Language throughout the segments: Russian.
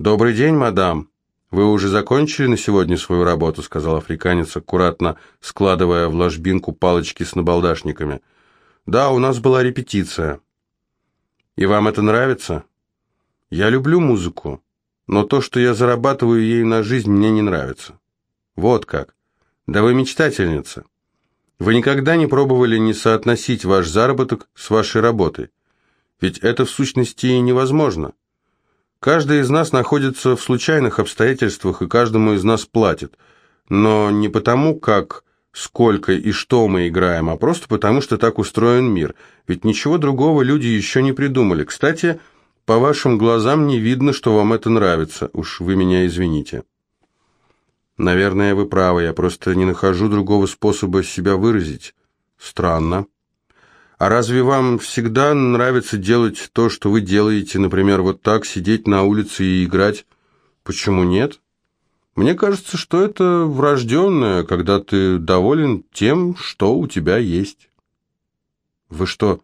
«Добрый день, мадам. Вы уже закончили на сегодня свою работу?» сказал африканец, аккуратно складывая в ложбинку палочки с набалдашниками. «Да, у нас была репетиция». «И вам это нравится?» «Я люблю музыку, но то, что я зарабатываю ей на жизнь, мне не нравится». «Вот как. Да вы мечтательница. Вы никогда не пробовали не соотносить ваш заработок с вашей работой? Ведь это в сущности невозможно. Каждый из нас находится в случайных обстоятельствах, и каждому из нас платят. Но не потому, как, сколько и что мы играем, а просто потому, что так устроен мир. Ведь ничего другого люди еще не придумали. Кстати, по вашим глазам не видно, что вам это нравится. Уж вы меня извините. Наверное, вы правы, я просто не нахожу другого способа себя выразить. Странно. А разве вам всегда нравится делать то, что вы делаете, например, вот так, сидеть на улице и играть? Почему нет? Мне кажется, что это врожденное, когда ты доволен тем, что у тебя есть. Вы что,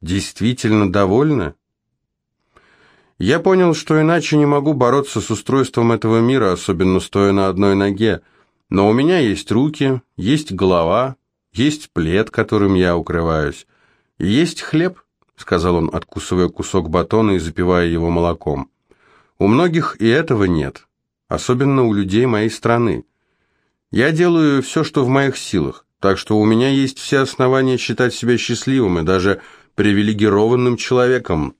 действительно довольны? Я понял, что иначе не могу бороться с устройством этого мира, особенно стоя на одной ноге. Но у меня есть руки, есть голова, есть плед, которым я укрываюсь. «Есть хлеб», — сказал он, откусывая кусок батона и запивая его молоком. «У многих и этого нет, особенно у людей моей страны. Я делаю все, что в моих силах, так что у меня есть все основания считать себя счастливым и даже привилегированным человеком.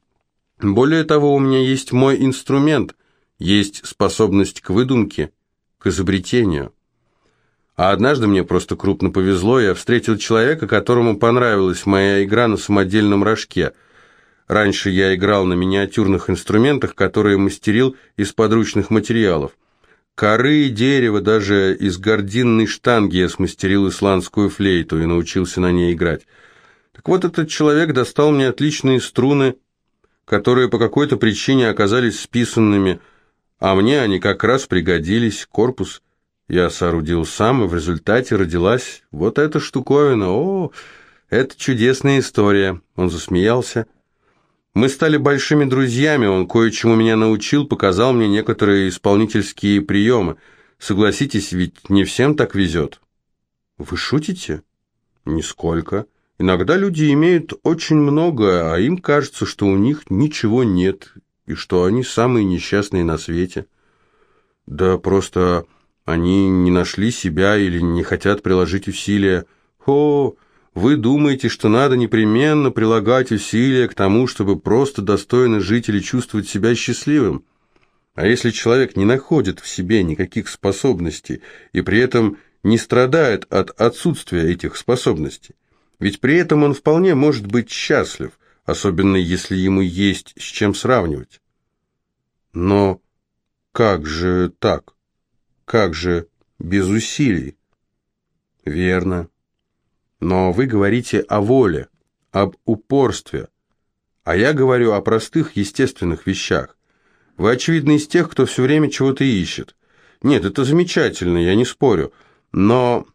Более того, у меня есть мой инструмент, есть способность к выдумке, к изобретению». А однажды мне просто крупно повезло, я встретил человека, которому понравилась моя игра на самодельном рожке. Раньше я играл на миниатюрных инструментах, которые мастерил из подручных материалов. Коры, дерево, даже из гординной штанги я смастерил исландскую флейту и научился на ней играть. Так вот, этот человек достал мне отличные струны, которые по какой-то причине оказались списанными, а мне они как раз пригодились, корпус – я соорудил сам, и в результате родилась вот эта штуковина. О, это чудесная история. Он засмеялся. Мы стали большими друзьями, он кое-чему меня научил, показал мне некоторые исполнительские приемы. Согласитесь, ведь не всем так везет. Вы шутите? Нисколько. Иногда люди имеют очень много, а им кажется, что у них ничего нет, и что они самые несчастные на свете. Да просто они не нашли себя или не хотят приложить усилия. О, вы думаете, что надо непременно прилагать усилия к тому, чтобы просто достойно жить или чувствовать себя счастливым? А если человек не находит в себе никаких способностей и при этом не страдает от отсутствия этих способностей? Ведь при этом он вполне может быть счастлив, особенно если ему есть с чем сравнивать. Но как же так? Как же без усилий? Верно. Но вы говорите о воле, об упорстве, а я говорю о простых естественных вещах. Вы, очевидно, из тех, кто все время чего-то ищет. Нет, это замечательно, я не спорю, но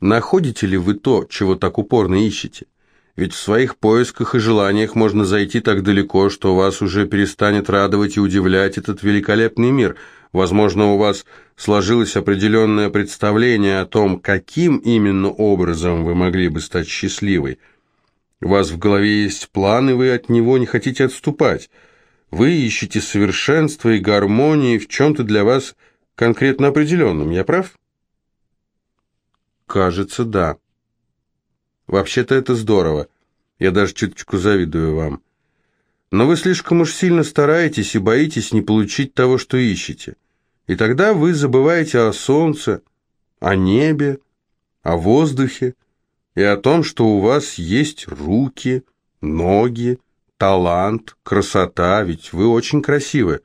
находите ли вы то, чего так упорно ищете? Ведь в своих поисках и желаниях можно зайти так далеко, что вас уже перестанет радовать и удивлять этот великолепный мир – Возможно, у вас сложилось определенное представление о том, каким именно образом вы могли бы стать счастливой. У вас в голове есть план, и вы от него не хотите отступать. Вы ищете совершенства и гармонии в чем-то для вас конкретно определенном. Я прав? Кажется, да. Вообще-то это здорово. Я даже чуточку завидую вам. Но вы слишком уж сильно стараетесь и боитесь не получить того, что ищете. И тогда вы забываете о солнце, о небе, о воздухе и о том, что у вас есть руки, ноги, талант, красота, ведь вы очень красивы.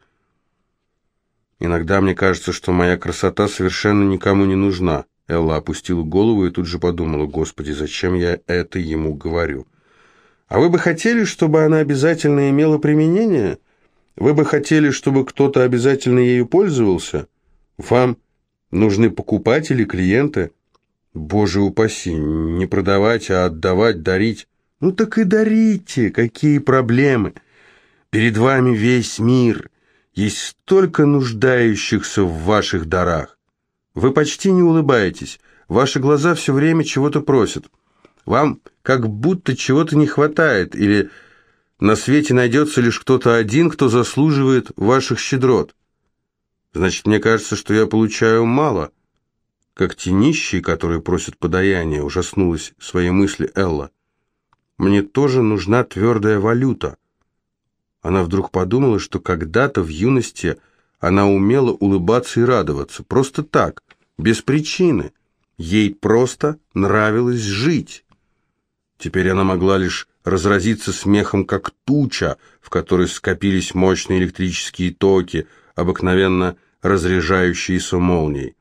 Иногда мне кажется, что моя красота совершенно никому не нужна. Элла опустила голову и тут же подумала, «Господи, зачем я это ему говорю?» А вы бы хотели, чтобы она обязательно имела применение? Вы бы хотели, чтобы кто-то обязательно ею пользовался? Вам нужны покупатели, клиенты? Боже упаси, не продавать, а отдавать, дарить. Ну так и дарите, какие проблемы? Перед вами весь мир, Есть столько нуждающихся в ваших дарах. Вы почти не улыбаетесь, ваши глаза все время чего-то просят. Вам как будто чего-то не хватает, или на свете найдется лишь кто-то один, кто заслуживает ваших щедрот. Значит, мне кажется, что я получаю мало. Как те нищие, которые просят подаяния, ужаснулась своей мысли Элла. Мне тоже нужна твердая валюта. Она вдруг подумала, что когда-то в юности она умела улыбаться и радоваться, просто так, без причины. Ей просто нравилось жить. Теперь она могла лишь разразиться смехом, как туча, в которой скопились мощные электрические токи, обыкновенно разряжающиеся молнией.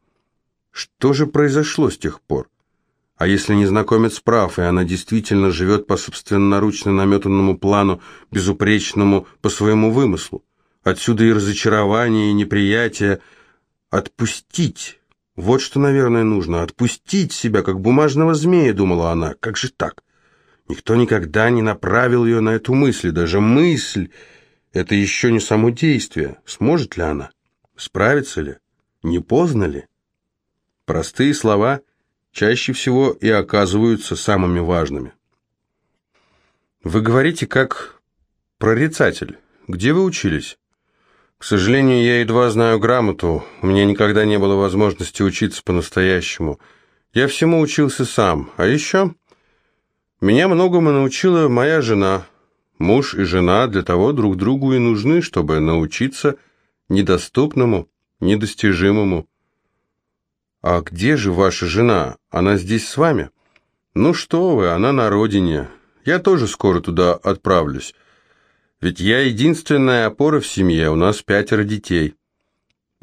Что же произошло с тех пор? А если незнакомец прав, и она действительно живет по собственноручно наметанному плану, безупречному по своему вымыслу? Отсюда и разочарование, и неприятие. Отпустить. Вот что, наверное, нужно. Отпустить себя, как бумажного змея, думала она. Как же так? Никто никогда не направил ее на эту мысль. Даже мысль — это еще не само действие. Сможет ли она? Справится ли? Не поздно ли? Простые слова — чаще всего и оказываются самыми важными. Вы говорите как прорицатель. Где вы учились? К сожалению, я едва знаю грамоту, у меня никогда не было возможности учиться по-настоящему. Я всему учился сам. А еще меня многому научила моя жена. Муж и жена для того друг другу и нужны, чтобы научиться недоступному, недостижимому. «А где же ваша жена? Она здесь с вами?» «Ну что вы, она на родине. Я тоже скоро туда отправлюсь. Ведь я единственная опора в семье, у нас пятеро детей».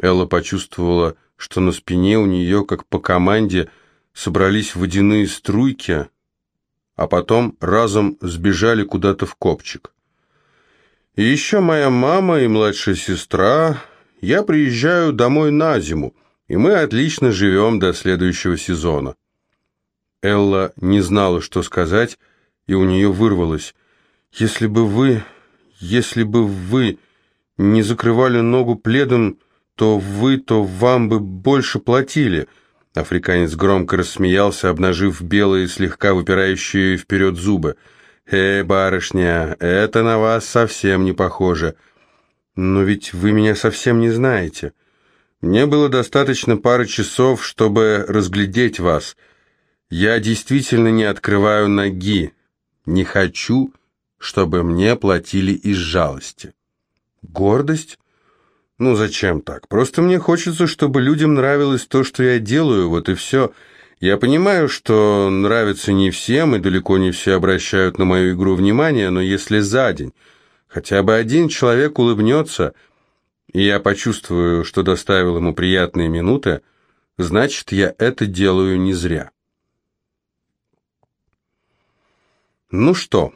Элла почувствовала, что на спине у нее, как по команде, собрались водяные струйки, а потом разом сбежали куда-то в копчик. «И еще моя мама и младшая сестра. Я приезжаю домой на зиму и мы отлично живем до следующего сезона». Элла не знала, что сказать, и у нее вырвалось. «Если бы вы... если бы вы не закрывали ногу пледом, то вы, то вам бы больше платили». Африканец громко рассмеялся, обнажив белые, слегка выпирающие вперед зубы. «Э, барышня, это на вас совсем не похоже. Но ведь вы меня совсем не знаете». Мне было достаточно пары часов, чтобы разглядеть вас. Я действительно не открываю ноги. Не хочу, чтобы мне платили из жалости. Гордость? Ну зачем так? Просто мне хочется, чтобы людям нравилось то, что я делаю, вот и все. Я понимаю, что нравится не всем, и далеко не все обращают на мою игру внимание, но если за день хотя бы один человек улыбнется – и я почувствую, что доставил ему приятные минуты, значит, я это делаю не зря. Ну что,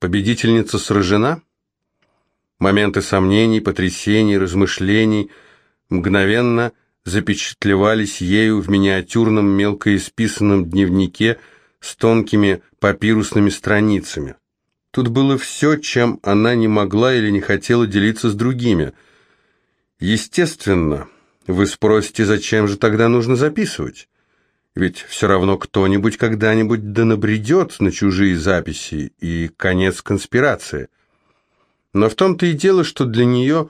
победительница сражена? Моменты сомнений, потрясений, размышлений мгновенно запечатлевались ею в миниатюрном мелко исписанном дневнике с тонкими папирусными страницами. Тут было все, чем она не могла или не хотела делиться с другими – Естественно, вы спросите, зачем же тогда нужно записывать? Ведь все равно кто-нибудь когда-нибудь да набредет на чужие записи, и конец конспирации. Но в том-то и дело, что для нее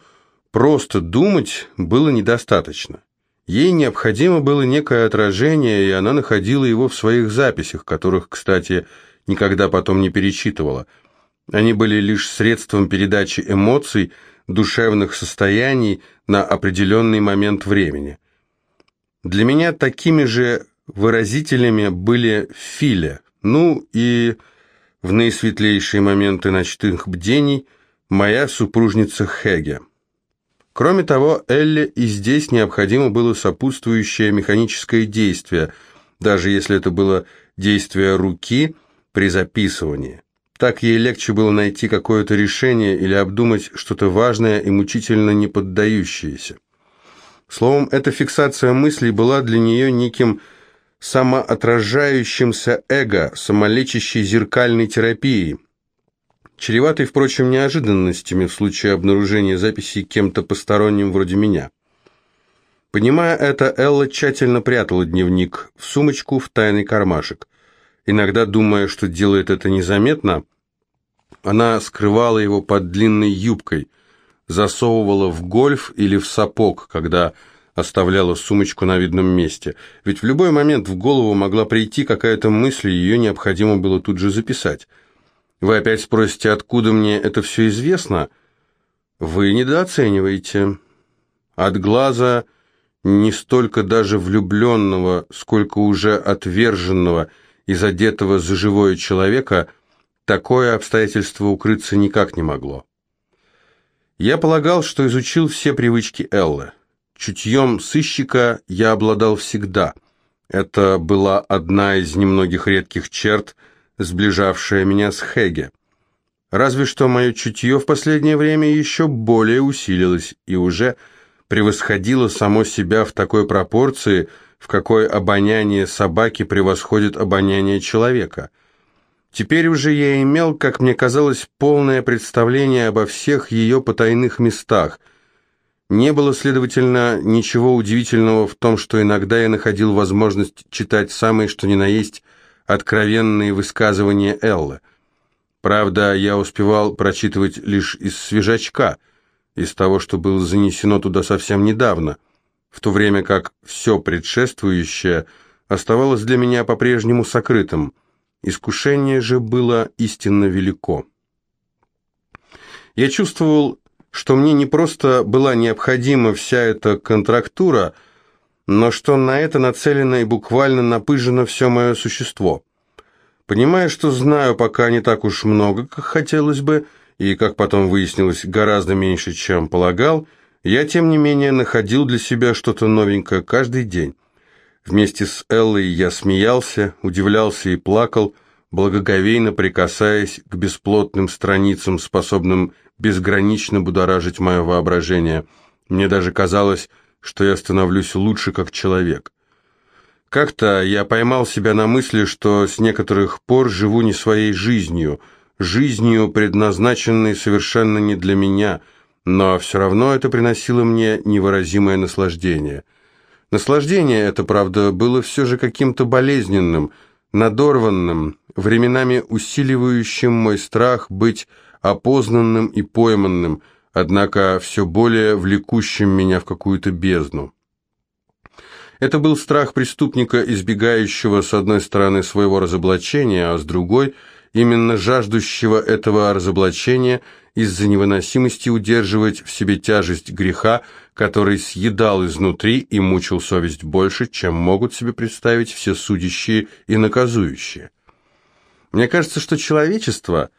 просто думать было недостаточно. Ей необходимо было некое отражение, и она находила его в своих записях, которых, кстати, никогда потом не перечитывала. Они были лишь средством передачи эмоций, душевных состояний на определенный момент времени. Для меня такими же выразителями были Филя, ну и в наисветлейшие моменты ночных бдений моя супружница Хеге. Кроме того, Элле и здесь необходимо было сопутствующее механическое действие, даже если это было действие руки при записывании. Так ей легче было найти какое-то решение или обдумать что-то важное и мучительно не поддающееся. Словом, эта фиксация мыслей была для нее неким самоотражающимся эго, самолечащей зеркальной терапией. Чреватый, впрочем, неожиданностями в случае обнаружения записей кем-то посторонним вроде меня. Понимая это, Элла тщательно прятала дневник в сумочку в тайный кармашек. Иногда, думая, что делает это незаметно, она скрывала его под длинной юбкой, засовывала в гольф или в сапог, когда оставляла сумочку на видном месте. Ведь в любой момент в голову могла прийти какая-то мысль, ее необходимо было тут же записать. Вы опять спросите, откуда мне это все известно? Вы недооцениваете. От глаза не столько даже влюбленного, сколько уже отверженного и задетого за живое человека, такое обстоятельство укрыться никак не могло. Я полагал, что изучил все привычки Эллы. Чутьем сыщика я обладал всегда. Это была одна из немногих редких черт, сближавшая меня с Хеге. Разве что мое чутье в последнее время еще более усилилось и уже превосходило само себя в такой пропорции, в какой обоняние собаки превосходит обоняние человека. Теперь уже я имел, как мне казалось, полное представление обо всех ее потайных местах. Не было, следовательно, ничего удивительного в том, что иногда я находил возможность читать самые что ни на есть откровенные высказывания Эллы. Правда, я успевал прочитывать лишь из свежачка – из того, что было занесено туда совсем недавно, в то время как все предшествующее оставалось для меня по-прежнему сокрытым. Искушение же было истинно велико. Я чувствовал, что мне не просто была необходима вся эта контрактура, но что на это нацелено и буквально напыжено все мое существо. Понимая, что знаю пока не так уж много, как хотелось бы, и, как потом выяснилось, гораздо меньше, чем полагал, я, тем не менее, находил для себя что-то новенькое каждый день. Вместе с Эллой я смеялся, удивлялся и плакал, благоговейно прикасаясь к бесплотным страницам, способным безгранично будоражить мое воображение. Мне даже казалось, что я становлюсь лучше как человек. Как-то я поймал себя на мысли, что с некоторых пор живу не своей жизнью – жизнью, предназначенной совершенно не для меня, но все равно это приносило мне невыразимое наслаждение. Наслаждение это, правда, было все же каким-то болезненным, надорванным, временами усиливающим мой страх быть опознанным и пойманным, однако все более влекущим меня в какую-то бездну. Это был страх преступника, избегающего с одной стороны своего разоблачения, а с другой – именно жаждущего этого разоблачения из-за невыносимости удерживать в себе тяжесть греха, который съедал изнутри и мучил совесть больше, чем могут себе представить все судящие и наказующие. Мне кажется, что человечество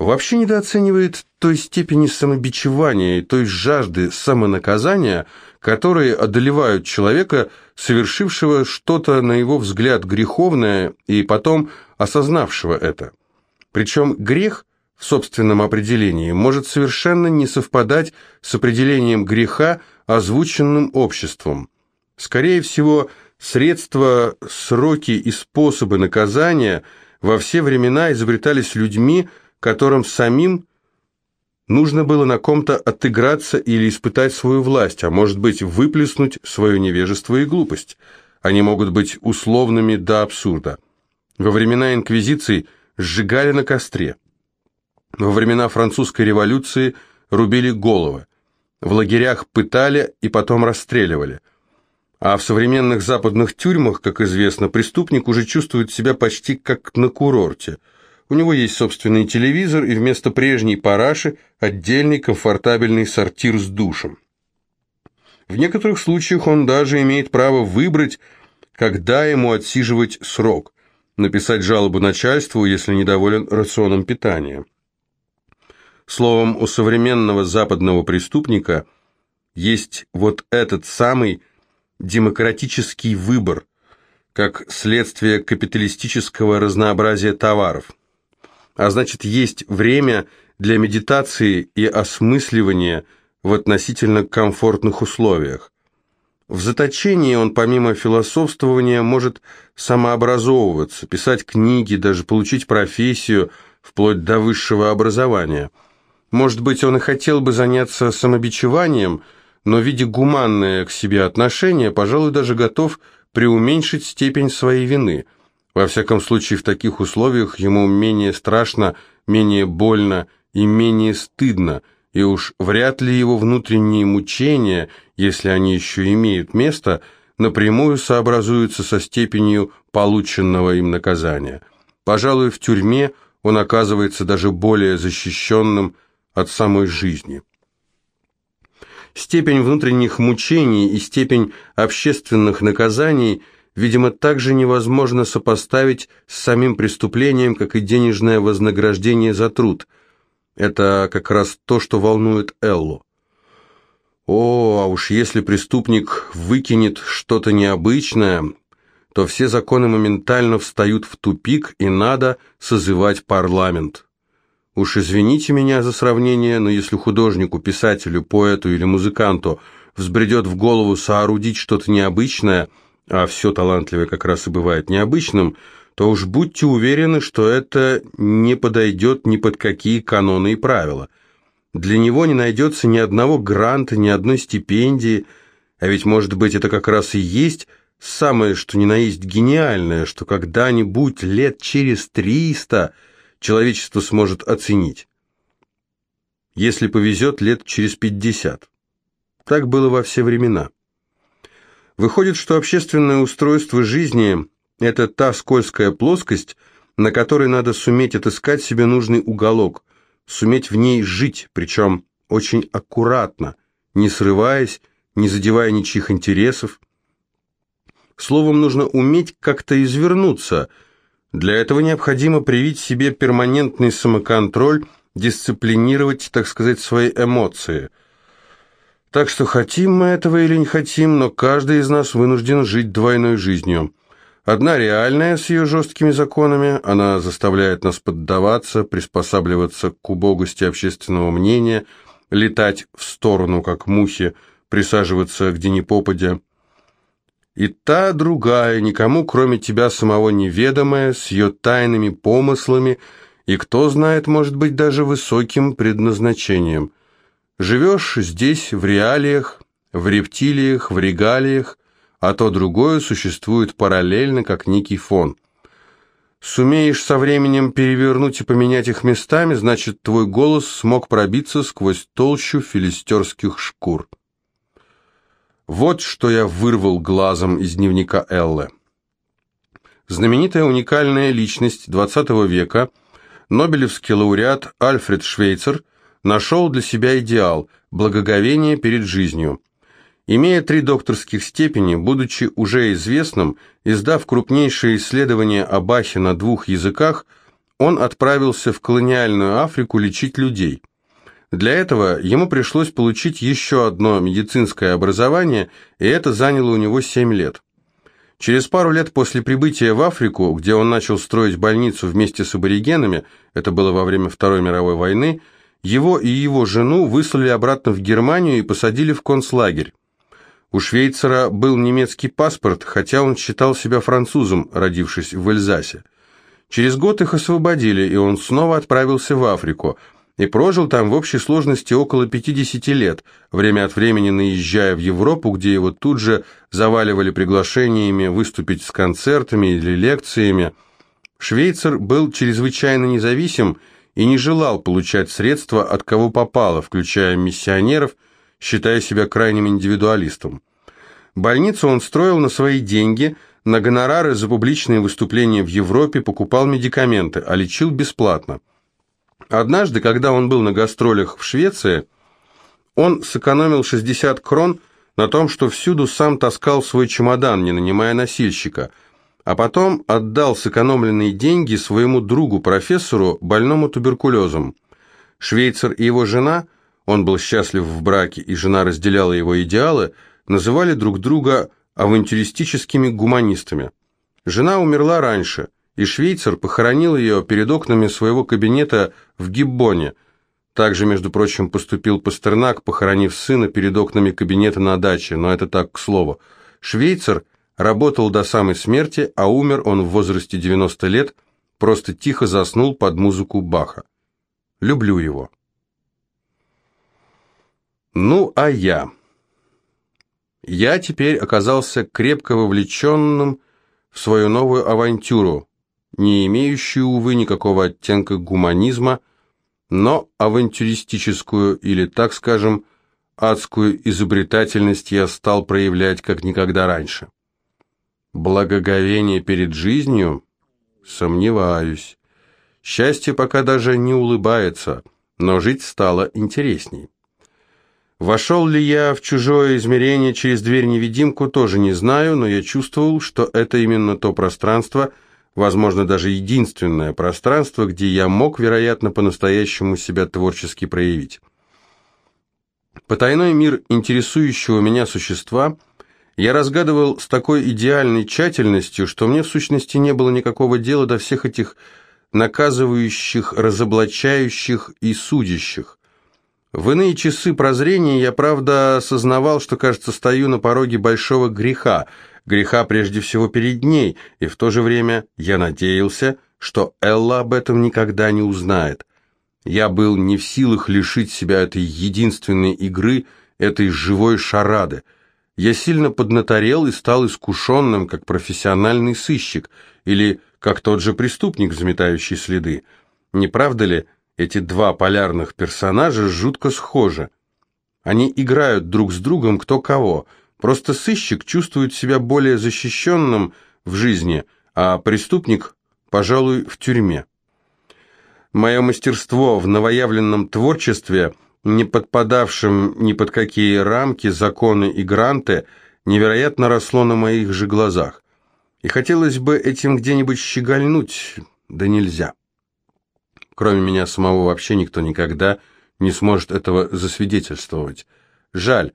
вообще недооценивает той степени самобичевания и той жажды самонаказания, которые одолевают человека, совершившего что-то, на его взгляд, греховное, и потом осознавшего это. Причем грех в собственном определении может совершенно не совпадать с определением греха, озвученным обществом. Скорее всего, средства, сроки и способы наказания во все времена изобретались людьми, которым самим нужно было на ком-то отыграться или испытать свою власть, а может быть выплеснуть свое невежество и глупость. Они могут быть условными до абсурда. Во времена Инквизиции – сжигали на костре. Во времена французской революции рубили головы. В лагерях пытали и потом расстреливали. А в современных западных тюрьмах, как известно, преступник уже чувствует себя почти как на курорте. У него есть собственный телевизор и вместо прежней параши отдельный комфортабельный сортир с душем. В некоторых случаях он даже имеет право выбрать, когда ему отсиживать срок написать жалобу начальству, если недоволен рационом питания. Словом, у современного западного преступника есть вот этот самый демократический выбор, как следствие капиталистического разнообразия товаров. А значит, есть время для медитации и осмысливания в относительно комфортных условиях. В заточении он помимо философствования может самообразовываться, писать книги, даже получить профессию, вплоть до высшего образования. Может быть, он и хотел бы заняться самобичеванием, но, видя гуманное к себе отношение, пожалуй, даже готов преуменьшить степень своей вины. Во всяком случае, в таких условиях ему менее страшно, менее больно и менее стыдно, и уж вряд ли его внутренние мучения, если они еще имеют место, напрямую сообразуются со степенью полученного им наказания. Пожалуй, в тюрьме он оказывается даже более защищенным от самой жизни. Степень внутренних мучений и степень общественных наказаний, видимо, также невозможно сопоставить с самим преступлением, как и денежное вознаграждение за труд. Это как раз то, что волнует Эллу. О, а уж если преступник выкинет что-то необычное, то все законы моментально встают в тупик, и надо созывать парламент. Уж извините меня за сравнение, но если художнику, писателю, поэту или музыканту взбредет в голову соорудить что-то необычное, а все талантливое как раз и бывает необычным, то уж будьте уверены, что это не подойдет ни под какие каноны и правила. Для него не найдется ни одного гранта, ни одной стипендии, а ведь, может быть, это как раз и есть самое, что ни на есть гениальное, что когда-нибудь лет через триста – человечество сможет оценить. Если повезет, лет через 50. Так было во все времена. Выходит, что общественное устройство жизни – это та скользкая плоскость, на которой надо суметь отыскать себе нужный уголок, суметь в ней жить, причем очень аккуратно, не срываясь, не задевая ничьих интересов. Словом, нужно уметь как-то извернуться – для этого необходимо привить себе перманентный самоконтроль, дисциплинировать, так сказать, свои эмоции. Так что хотим мы этого или не хотим, но каждый из нас вынужден жить двойной жизнью. Одна реальная с ее жесткими законами, она заставляет нас поддаваться, приспосабливаться к убогости общественного мнения, летать в сторону, как мухи, присаживаться где ни попадя. И та другая, никому кроме тебя самого неведомая, с ее тайными помыслами и, кто знает, может быть, даже высоким предназначением. Живешь здесь в реалиях, в рептилиях, в регалиях, а то другое существует параллельно, как некий фон. Сумеешь со временем перевернуть и поменять их местами, значит, твой голос смог пробиться сквозь толщу филистерских шкур. Вот что я вырвал глазом из дневника Эллы. Знаменитая уникальная личность XX века, Нобелевский лауреат Альфред Швейцер, нашел для себя идеал – благоговение перед жизнью. Имея три докторских степени, будучи уже известным, издав крупнейшие исследования о Бахе на двух языках, он отправился в колониальную Африку лечить людей. Для этого ему пришлось получить еще одно медицинское образование, и это заняло у него 7 лет. Через пару лет после прибытия в Африку, где он начал строить больницу вместе с аборигенами, это было во время Второй мировой войны, его и его жену выслали обратно в Германию и посадили в концлагерь. У Швейцера был немецкий паспорт, хотя он считал себя французом, родившись в Эльзасе. Через год их освободили, и он снова отправился в Африку – и прожил там в общей сложности около 50 лет, время от времени наезжая в Европу, где его тут же заваливали приглашениями выступить с концертами или лекциями. Швейцар был чрезвычайно независим и не желал получать средства от кого попало, включая миссионеров, считая себя крайним индивидуалистом. Больницу он строил на свои деньги, на гонорары за публичные выступления в Европе покупал медикаменты, а лечил бесплатно. Однажды, когда он был на гастролях в Швеции, он сэкономил 60 крон на том, что всюду сам таскал свой чемодан, не нанимая носильщика, а потом отдал сэкономленные деньги своему другу-профессору, больному туберкулезом. Швейцар и его жена, он был счастлив в браке, и жена разделяла его идеалы, называли друг друга авантюристическими гуманистами. Жена умерла раньше – и швейцар похоронил ее перед окнами своего кабинета в Гиббоне. Также, между прочим, поступил Пастернак, похоронив сына перед окнами кабинета на даче, но это так, к слову. Швейцар работал до самой смерти, а умер он в возрасте 90 лет, просто тихо заснул под музыку Баха. Люблю его. Ну, а я... Я теперь оказался крепко вовлеченным в свою новую авантюру, не имеющую, увы, никакого оттенка гуманизма, но авантюристическую или, так скажем, адскую изобретательность я стал проявлять как никогда раньше. Благоговение перед жизнью? Сомневаюсь. Счастье пока даже не улыбается, но жить стало интересней. Вошел ли я в чужое измерение через дверь-невидимку, тоже не знаю, но я чувствовал, что это именно то пространство, возможно, даже единственное пространство, где я мог, вероятно, по-настоящему себя творчески проявить. Потайной мир интересующего меня существа я разгадывал с такой идеальной тщательностью, что мне в сущности не было никакого дела до всех этих наказывающих, разоблачающих и судящих. В иные часы прозрения я, правда, осознавал, что, кажется, стою на пороге большого греха, греха прежде всего перед ней, и в то же время я надеялся, что Элла об этом никогда не узнает. Я был не в силах лишить себя этой единственной игры, этой живой шарады. Я сильно поднаторел и стал искушенным, как профессиональный сыщик, или как тот же преступник, заметающий следы. Не правда ли, эти два полярных персонажа жутко схожи. Они играют друг с другом кто кого. Просто сыщик чувствует себя более защищенным в жизни, а преступник, пожалуй, в тюрьме. Мое мастерство в новоявленном творчестве, не подпадавшем ни под какие рамки, законы и гранты, невероятно росло на моих же глазах. И хотелось бы этим где-нибудь щегольнуть, да нельзя. Кроме меня самого вообще никто никогда не сможет этого засвидетельствовать. Жаль.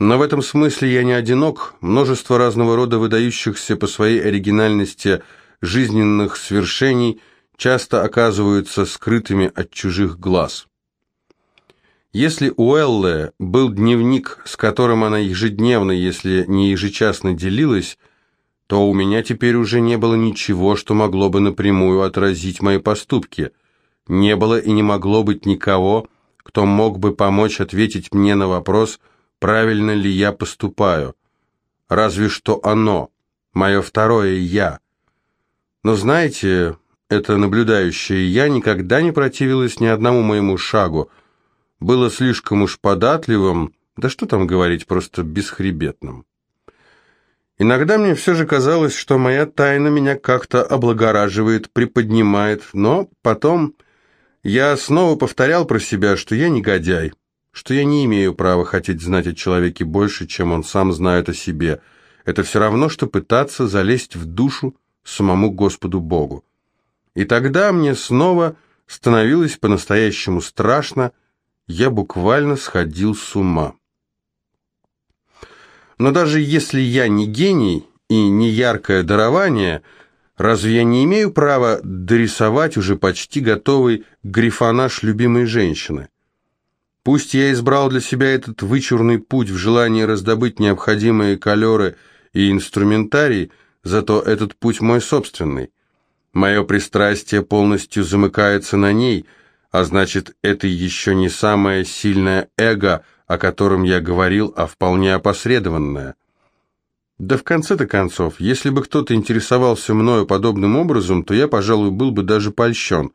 Но в этом смысле я не одинок. Множество разного рода выдающихся по своей оригинальности жизненных свершений часто оказываются скрытыми от чужих глаз. Если у Эллы был дневник, с которым она ежедневно, если не ежечасно делилась, то у меня теперь уже не было ничего, что могло бы напрямую отразить мои поступки – не было и не могло быть никого, кто мог бы помочь ответить мне на вопрос, правильно ли я поступаю. Разве что оно, мое второе «я». Но знаете, это наблюдающее «я» никогда не противилось ни одному моему шагу, было слишком уж податливым, да что там говорить, просто бесхребетным. Иногда мне все же казалось, что моя тайна меня как-то облагораживает, приподнимает, но потом я снова повторял про себя, что я негодяй, что я не имею права хотеть знать о человеке больше, чем он сам знает о себе. Это все равно, что пытаться залезть в душу самому Господу Богу. И тогда мне снова становилось по-настоящему страшно, я буквально сходил с ума. Но даже если я не гений и не яркое дарование – Разве я не имею права дорисовать уже почти готовый грифонаж любимой женщины? Пусть я избрал для себя этот вычурный путь в желании раздобыть необходимые колеры и инструментарий, зато этот путь мой собственный. Мое пристрастие полностью замыкается на ней, а значит, это еще не самое сильное эго, о котором я говорил, а вполне опосредованное. Да в конце-то концов, если бы кто-то интересовался мною подобным образом, то я, пожалуй, был бы даже польщен.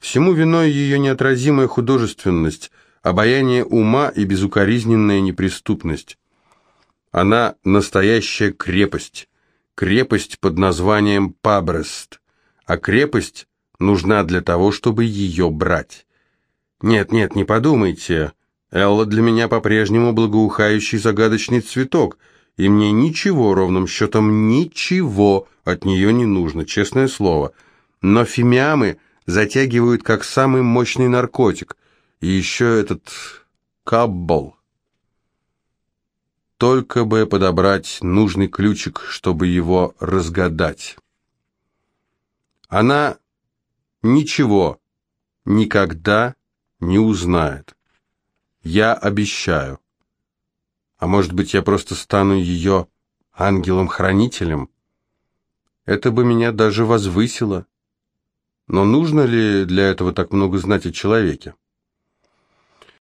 Всему виной ее неотразимая художественность, обаяние ума и безукоризненная неприступность. Она настоящая крепость, крепость под названием Пабрест, а крепость нужна для того, чтобы ее брать. Нет, нет, не подумайте, Элла для меня по-прежнему благоухающий загадочный цветок — и мне ничего, ровным счетом ничего от нее не нужно, честное слово. Но фимиамы затягивают как самый мощный наркотик. И еще этот каббал. Только бы подобрать нужный ключик, чтобы его разгадать. Она ничего никогда не узнает. Я обещаю. А может быть, я просто стану ее ангелом-хранителем? Это бы меня даже возвысило. Но нужно ли для этого так много знать о человеке?